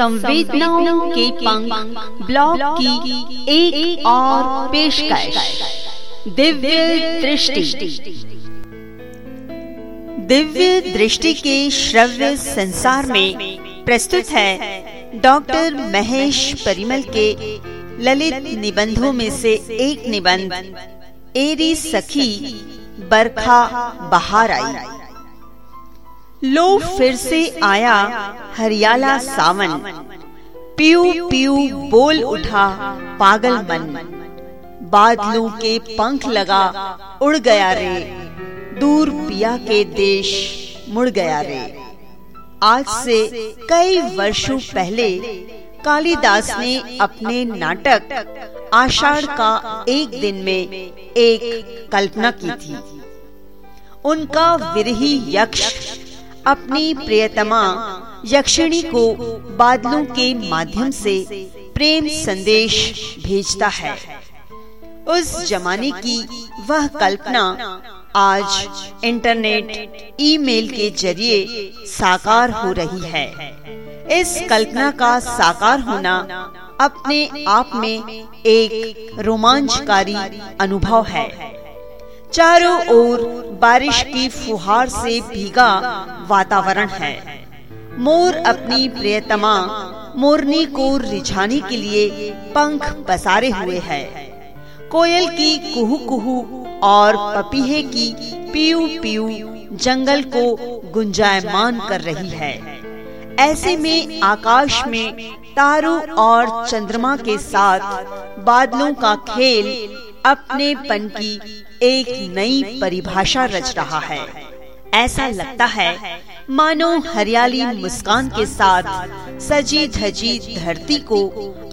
संवेदनाओं के पंख ब्लॉग की एक, और पेशकश। दिव्य दृष्टि। दिव्य दृष्टि के श्रव्य संसार में प्रस्तुत है डॉक्टर महेश परिमल के ललित निबंधों में से एक निबंध एरी सखी बरखा बहार आई लो फिर से आया हरियाला सावन। पीयू पीयू बोल उठा पागल मन। बादलों के पंख लगा उड़ गया रे। दूर पिया के देश मुड़ गया रे। आज से कई वर्षों पहले कालिदास ने अपने नाटक आषाढ़ का एक दिन में एक कल्पना की थी। उनका विरही यक्ष अपनी प्रियतमा यक्षिणी को बादलों के माध्यम से प्रेम संदेश भेजता है। उस जमाने की वह कल्पना आज इंटरनेट, ईमेल के ज़रिए साकार हो रही है। इस कल्पना का साकार होना अपने आप में एक रोमांचकारी अनुभव है। चारों ओर बारिश की फुहार से भीगा वातावरण है। मोर अपनी प्रियतमा मोरनी को रिझाने के लिए पंख पसारे हुए है। कोयल की कुहू कुहू और पपीहे की पीयू पीयू जंगल को गुंजायमान कर रही है। ऐसे में आकाश में तारों और चंद्रमा के साथ बादलों का खेल अपने पन की एक नई परिभाषा रच रहा है। ऐसा लगता है, मानो हरियाली मुस्कान के साथ सजी धजी धरती को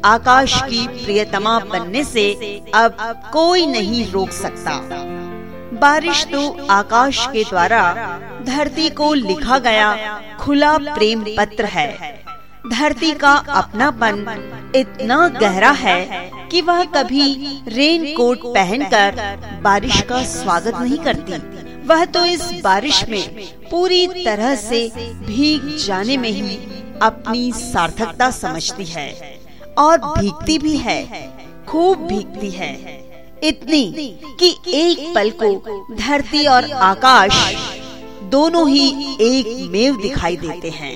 आकाश की प्रियतमा बनने से अब कोई नहीं रोक सकता। बारिश तो आकाश के द्वारा धरती को लिखा गया खुला प्रेम पत्र है। धरती का अपनापन इतना गहरा है कि वह कभी रेन कोट पहनकर बारिश का स्वागत नहीं करती। वह तो इस बारिश में पूरी तरह से भीग जाने में ही अपनी सार्थकता समझती है और भीगती भी है, खूब भीगती है। इतनी कि एक पल को धरती और आकाश दोनों ही एक मेव दिखाई देते हैं।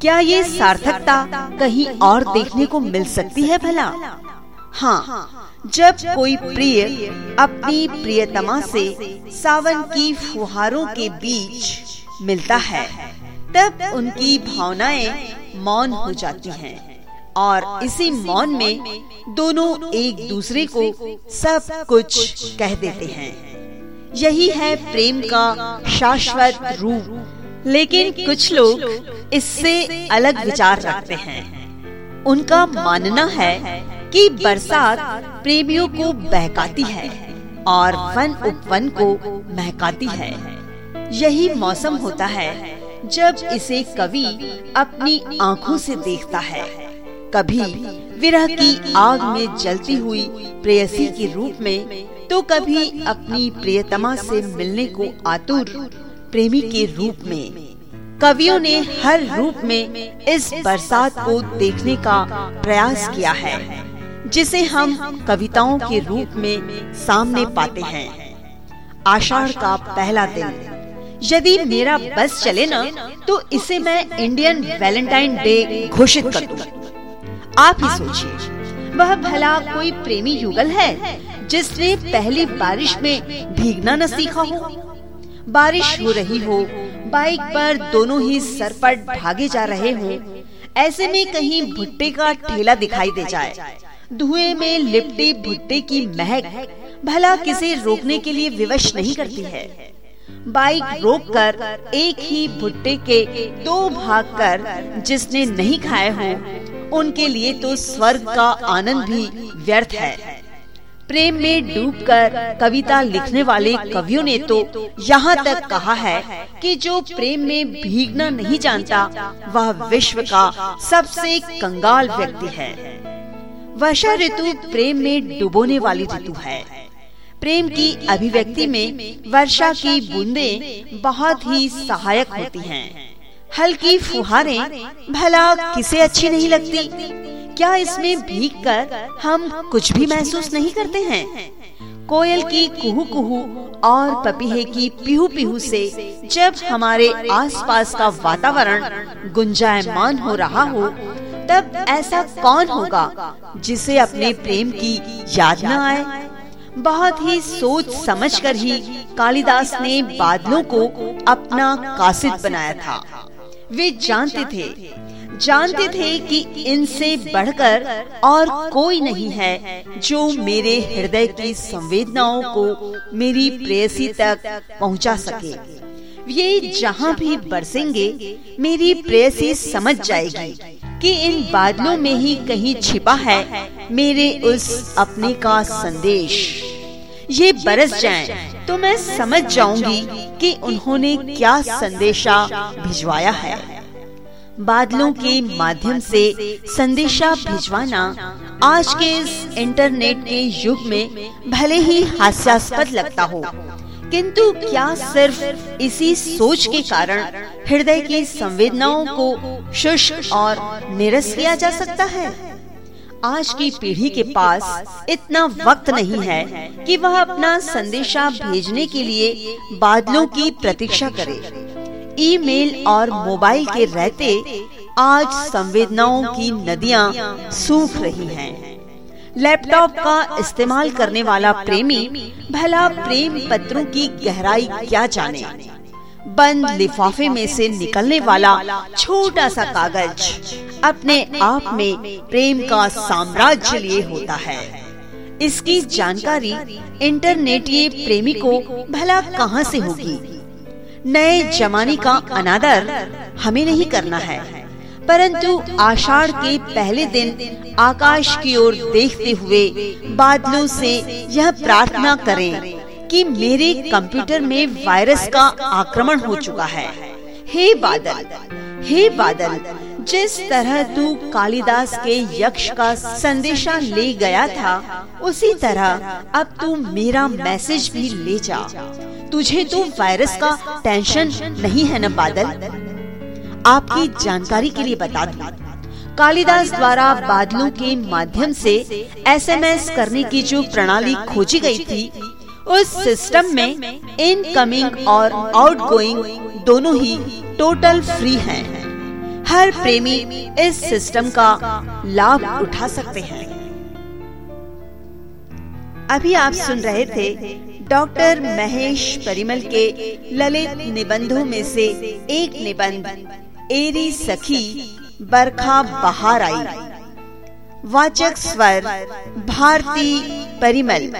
क्या ये सार्थकता कहीं और देखने को मिल सकती है भला? हाँ जब कोई प्रिय अपनी प्रियतमा से सावन की फुहारों के बीच मिलता है, तब उनकी भावनाएँ मौन हो जाती हैं और इसी मौन में दोनों एक दूसरे को सब कुछ कह देते हैं। यही है प्रेम का शाश्वत रूप। लेकिन कुछ लोग इससे अलग विचार रखते हैं। उनका मानना है कि बरसात प्रेमियों को बहकाती है और वन उपवन को महकाती है। यही मौसम होता है जब इसे कवि अपनी आँखों से देखता है। कभी विरह की आग में जलती हुई प्रेयसी के रूप में तो कभी अपनी प्रियतमा से मिलने को आतुर प्रेमी के रूप में। कवियों ने हर रूप में इस बरसात को देखने का प्रयास किया है। जिसे हम कविताओं के रूप में सामने पाते हैं। आषाढ़ का पहला दिन। यदि मेरा बस चले ना तो इसे मैं इंडियन वैलेंटाइन डे घोषित कर दूँ। आप ही सोचिए, वह भला कोई प्रेमी युगल है, जिसने पहली बारिश में भीगना न सीखा हो? बारिश हो रही हो, बाइक पर दोनों ही सर पर भागे जा रहे हो, ऐसे में कहीं भुट्टे का ठेला दिखाई दे जाए। धुएँ में लिपटी भुट्टे की महक भला किसे रोकने के लिए विवश नहीं करती है। बाइक रोककर एक ही भुट्टे के दो भाग कर जिसने नहीं खाए हो उनके लिए तो स्वर्ग का आनंद भी व्यर्थ है। प्रेम में डूबकर कविता लिखने वाले कवियों ने तो यहाँ तक कहा है कि जो प्रेम में भीगना नहीं जानता वह विश्व का सबसे कंगाल व्यक्ति है। वर्षा ऋतु प्रेम में डुबोने वाली ऋतु है। प्रेम की अभिव्यक्ति में वर्षा की बूंदें बहुत ही सहायक होती हैं। हल्की फुहारें भला किसे अच्छी नहीं लगती? क्या इसमें भीग कर हम कुछ भी महसूस नहीं करते हैं? कोयल की कुहू कुहू और पपीहे की पिहू पिहू से जब हमारे आसपास का वातावरण गुंजायमान हो रहा हो तब ऐसा कौन होगा जिसे अपने प्रेम की याद न आए? बहुत ही सोच समझकर ही कालिदास ने बादलों को अपना कासिद बनाया था। वे जानते थे जानते थे कि इनसे बढ़कर और कोई नहीं है जो मेरे हृदय की संवेदनाओं को मेरी प्रेयसी तक पहुँचा सके। ये जहाँ भी बरसेंगे, मेरी प्रेयसी समझ जाएगी। कि इन बादलों में ही कहीं छिपा है मेरे उस अपने का संदेश। ये बरस जाए तो मैं समझ जाऊँगी कि उन्होंने क्या संदेशा भिजवाया है। बादलों के माध्यम से संदेशा भिजवाना आज के इस इंटरनेट के युग में भले ही हास्यास्पद लगता हो किंतु क्या सिर्फ़ इसी सोच के कारण हृदय की संवेदनाओं को शुष्क और निरस किया जा सकता है आज की पीढ़ी के पास इतना वक्त नहीं है कि वह अपना संदेशा भेजने के लिए बादलों की प्रतीक्षा करे ईमेल और मोबाइल के रहते आज संवेदनाओं की नदियाँ सूख रही हैं। लैपटॉप का इस्तेमाल करने वाला प्रेमी, भला प्रेम पत्रों की गहराई क्या जाने? बंद लिफाफे में से निकलने वाला छोटा सा कागज़ अपने आप में प्रेम का साम्राज्य लिए होता है। इसकी जानकारी इंटरनेट ये प्रेमी को भला कहाँ से होगी? नए जमाने का अनादर हमें नहीं करना है। परंतु आषाढ़ के पहले दिन आकाश की ओर देखते हुए बादलों से यह प्रार्थना करें कि मेरे कंप्यूटर में वायरस का आक्रमण हो चुका है। हे बादल हे बादल, जिस तरह तू कालिदास के यक्ष का संदेशा ले गया था, उसी तरह अब तू मेरा मैसेज भी ले जा। तुझे तो वायरस का टेंशन नहीं है न बादल? आपकी जानकारी के लिए बता दूँ। कालिदास द्वारा बादलों के माध्यम से एसएमएस करने की जो प्रणाली खोजी गई थी, उस सिस्टम में इनकमिंग और आउटगोइंग दोनों ही टोटल फ्री हैं। हर प्रेमी इस सिस्टम का लाभ उठा सकते हैं। अभी आप सुन रहे थे डॉक्टर महेश परिमल के ललित निबंधों में से एक निबंध। एरी सखी बरखा बहार आई। वाचक स्वर भारती परिमल।